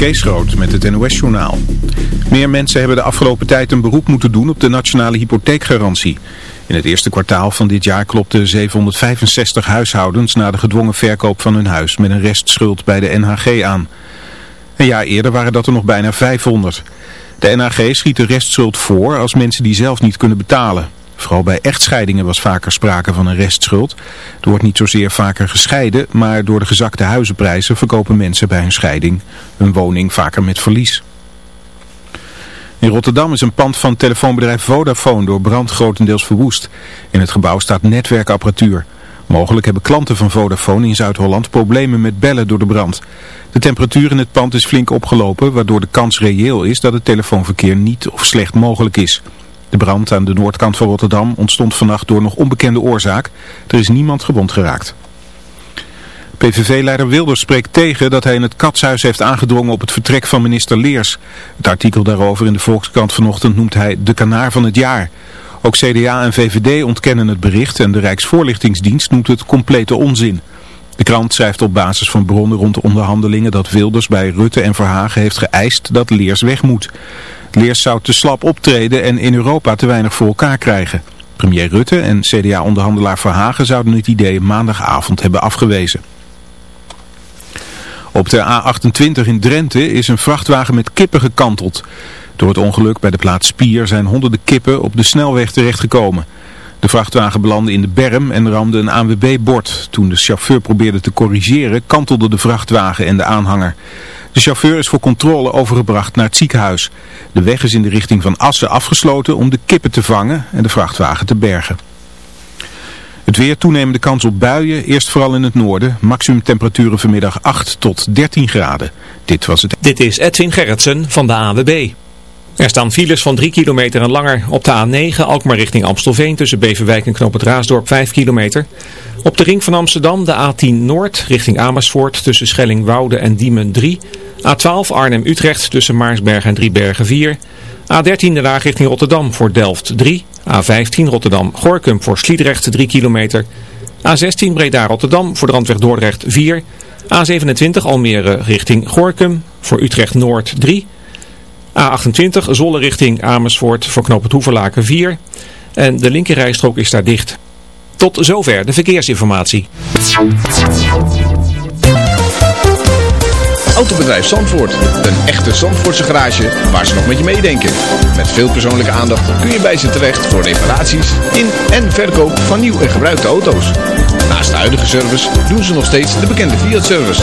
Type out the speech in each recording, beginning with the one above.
Kees met het NOS-journaal. Meer mensen hebben de afgelopen tijd een beroep moeten doen op de nationale hypotheekgarantie. In het eerste kwartaal van dit jaar klopten 765 huishoudens na de gedwongen verkoop van hun huis met een restschuld bij de NHG aan. Een jaar eerder waren dat er nog bijna 500. De NHG schiet de restschuld voor als mensen die zelf niet kunnen betalen. Vooral bij echtscheidingen was vaker sprake van een restschuld. Er wordt niet zozeer vaker gescheiden, maar door de gezakte huizenprijzen verkopen mensen bij een scheiding hun woning vaker met verlies. In Rotterdam is een pand van telefoonbedrijf Vodafone door brand grotendeels verwoest. In het gebouw staat netwerkapparatuur. Mogelijk hebben klanten van Vodafone in Zuid-Holland problemen met bellen door de brand. De temperatuur in het pand is flink opgelopen, waardoor de kans reëel is dat het telefoonverkeer niet of slecht mogelijk is. De brand aan de noordkant van Rotterdam ontstond vannacht door nog onbekende oorzaak. Er is niemand gewond geraakt. PVV-leider Wilders spreekt tegen dat hij in het katshuis heeft aangedrongen op het vertrek van minister Leers. Het artikel daarover in de Volkskrant vanochtend noemt hij de kanaar van het jaar. Ook CDA en VVD ontkennen het bericht en de Rijksvoorlichtingsdienst noemt het complete onzin. De krant schrijft op basis van bronnen rond de onderhandelingen dat Wilders bij Rutte en Verhagen heeft geëist dat Leers weg moet. Leers zou te slap optreden en in Europa te weinig voor elkaar krijgen. Premier Rutte en CDA-onderhandelaar Verhagen zouden het idee maandagavond hebben afgewezen. Op de A28 in Drenthe is een vrachtwagen met kippen gekanteld. Door het ongeluk bij de plaats Spier zijn honderden kippen op de snelweg terechtgekomen. De vrachtwagen belandde in de berm en ramde een ANWB-bord. Toen de chauffeur probeerde te corrigeren, kantelde de vrachtwagen en de aanhanger. De chauffeur is voor controle overgebracht naar het ziekenhuis. De weg is in de richting van Assen afgesloten om de kippen te vangen en de vrachtwagen te bergen. Het weer toenemende kans op buien, eerst vooral in het noorden. Maximum temperaturen vanmiddag 8 tot 13 graden. Dit was het. Dit is Edwin Gerritsen van de AWB. Er staan files van 3 kilometer en langer op de A9 Alkmaar richting Amstelveen tussen Beverwijk en Knoop het Raasdorp 5 kilometer. Op de ring van Amsterdam de A10 Noord richting Amersfoort tussen Schellingwoude en Diemen 3. A12 Arnhem-Utrecht tussen Maarsberg en Driebergen 4. A13 de Laag richting Rotterdam voor Delft 3. A15 Rotterdam-Gorkum voor Sliedrecht 3 kilometer. A16 Breda-Rotterdam voor de randweg Dordrecht 4. A27 Almere richting Gorkum voor Utrecht Noord 3. A28 Zolle richting Amersfoort voor knoop het Hoeverlaken 4. En de linkerrijstrook is daar dicht. Tot zover de verkeersinformatie. Autobedrijf Zandvoort. Een echte Zandvoortse garage waar ze nog met je meedenken. Met veel persoonlijke aandacht kun je bij ze terecht voor reparaties in en verkoop van nieuw en gebruikte auto's. Naast de huidige service doen ze nog steeds de bekende Fiat-service.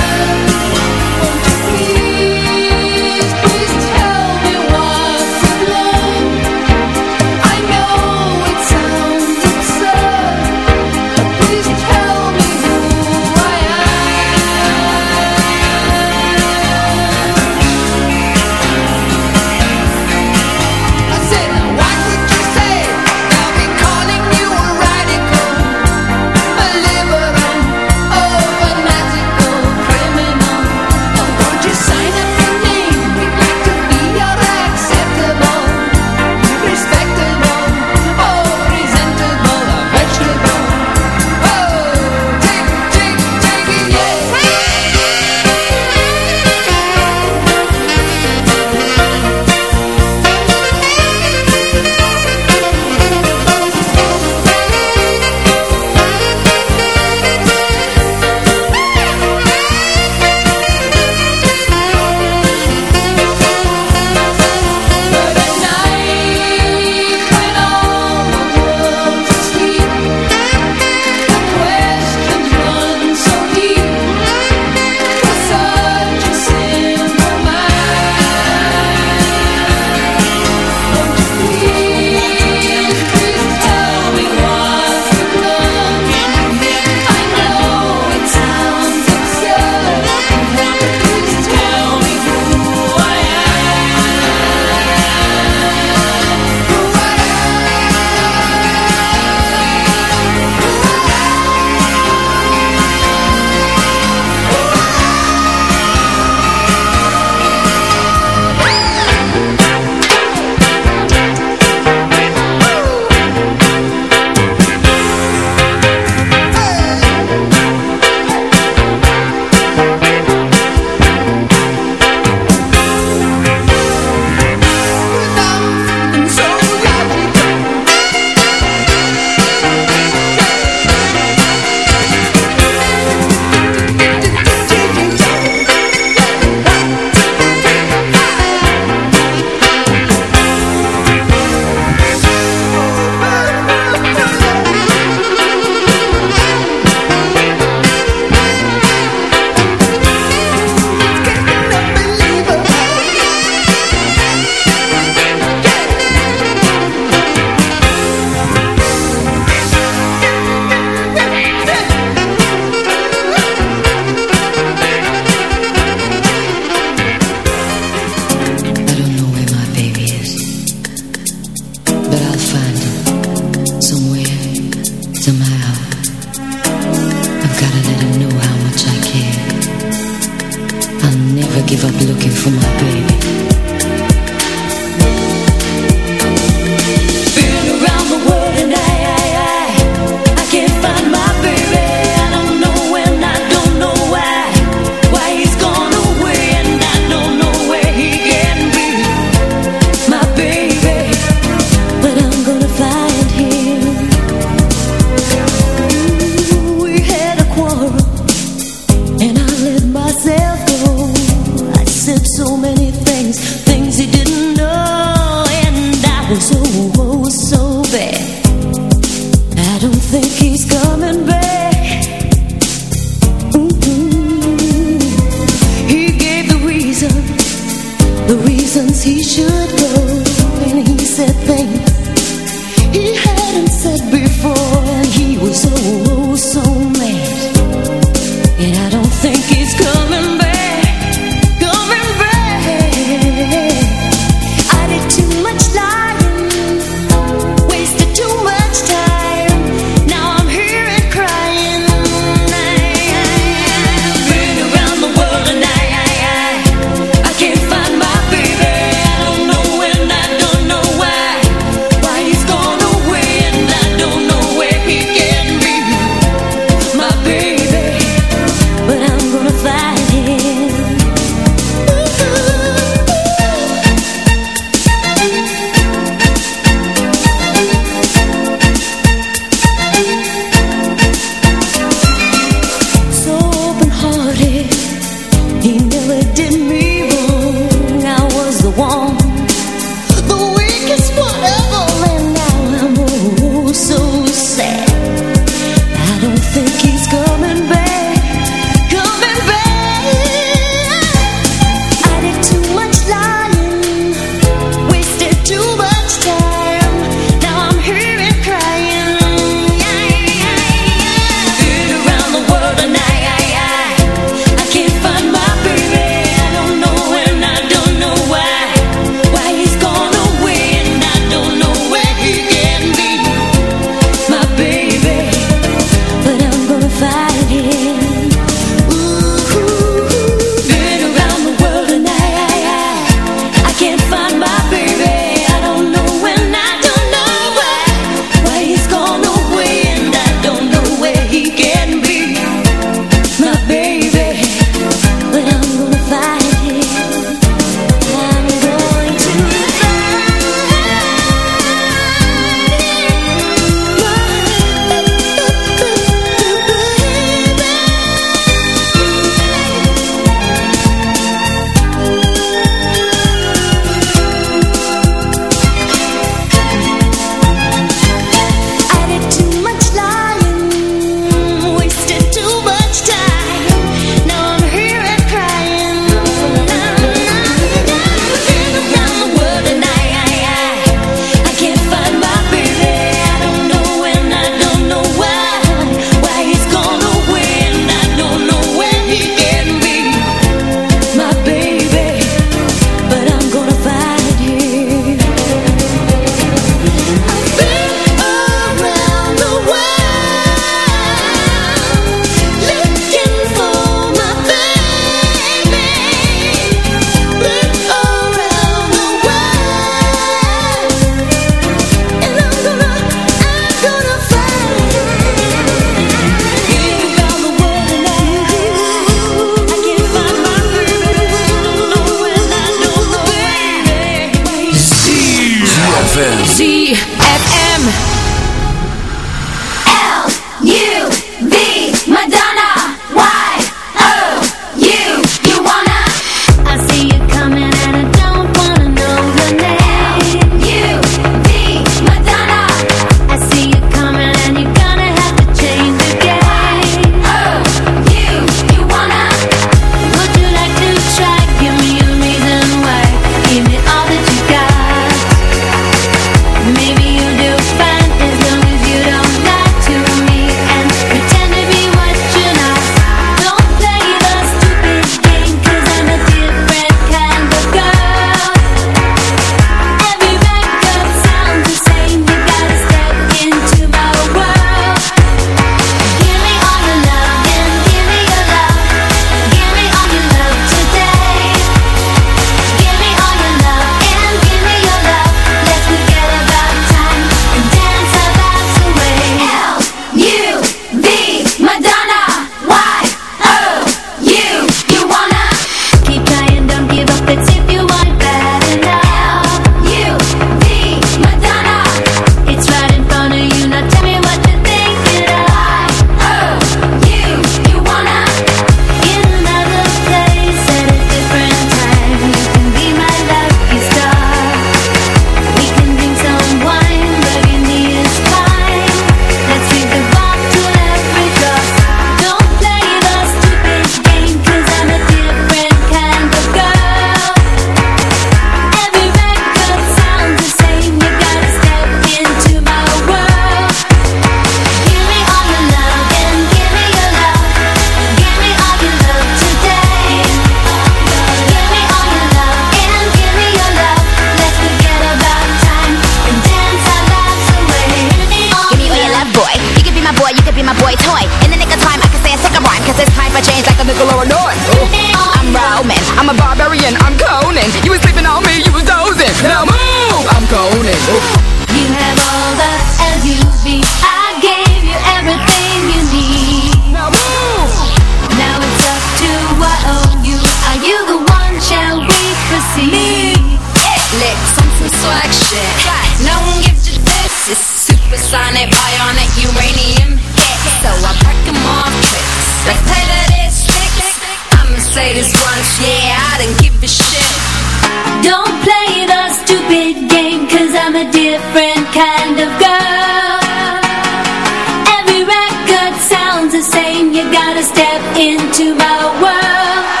The same, you gotta step into my world.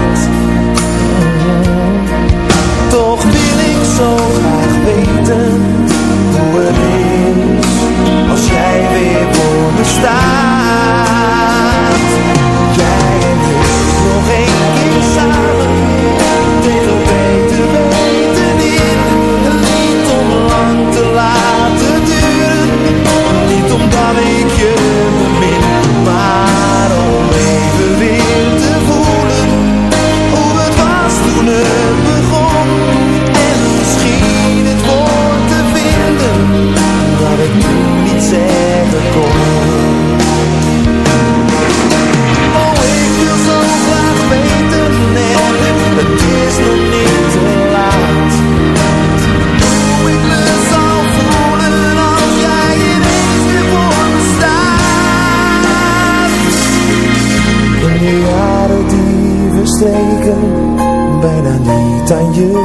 jij weer voor me staat. time you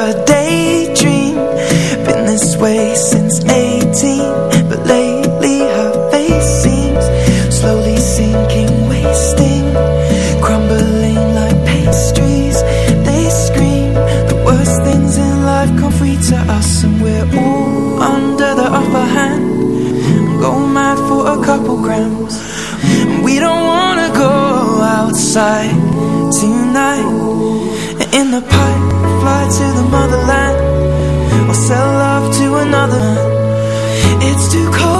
a daydream. Been this way since 18 to the motherland or sell love to another. It's too cold.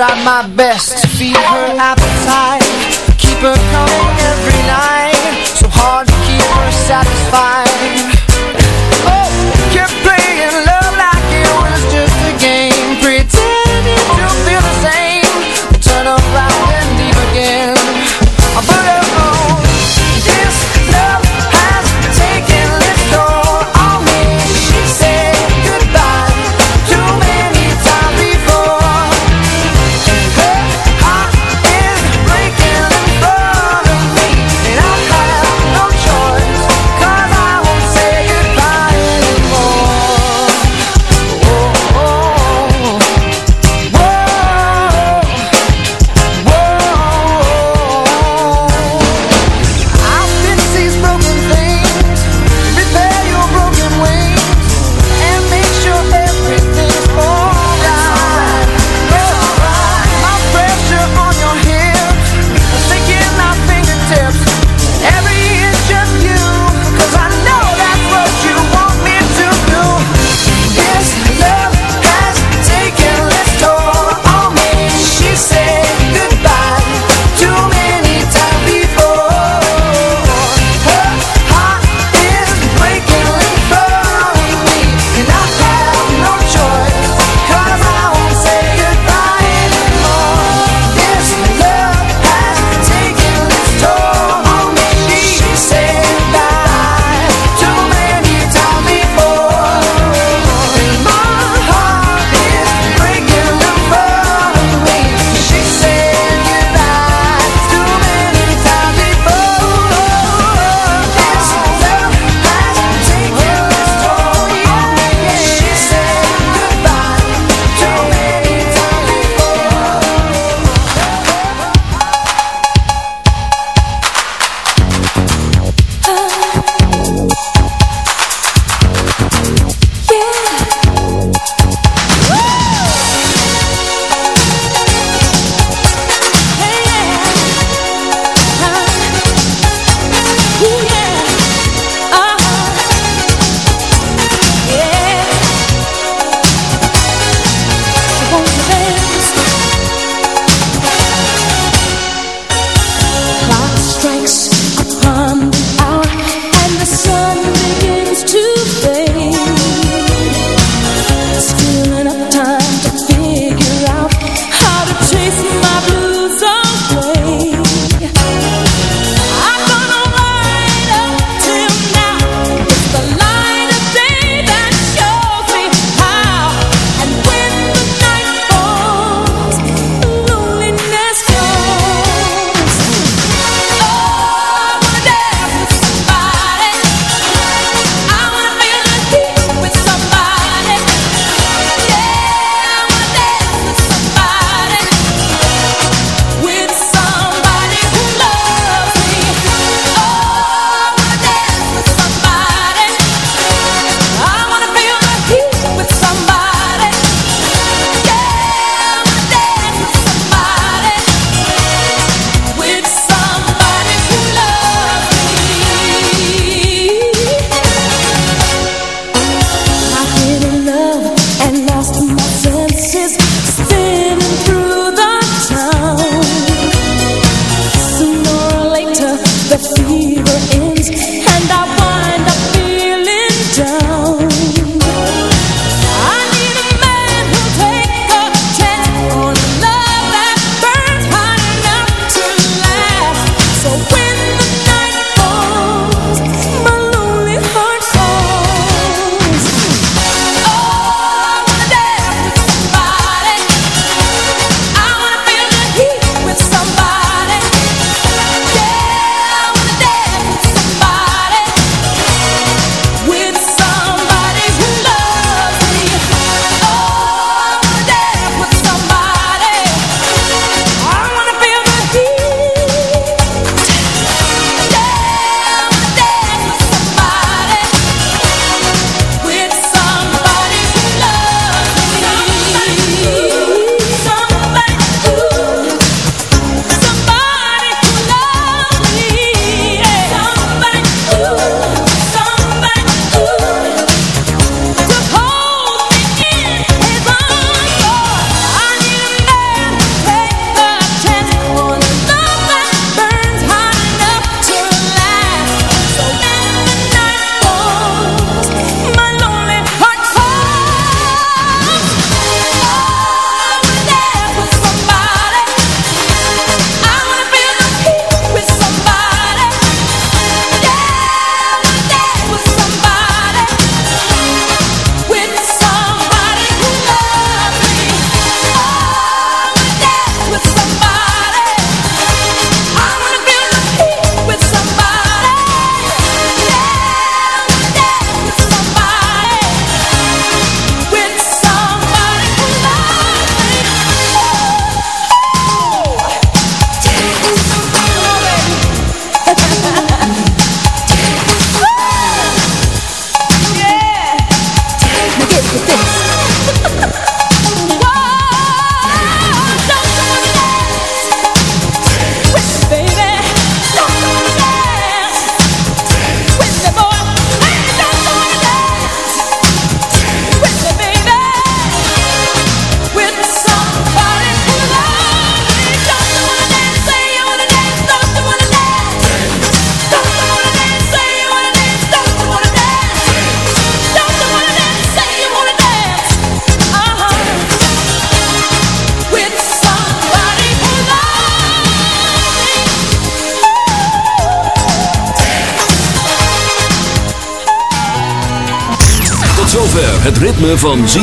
try my best.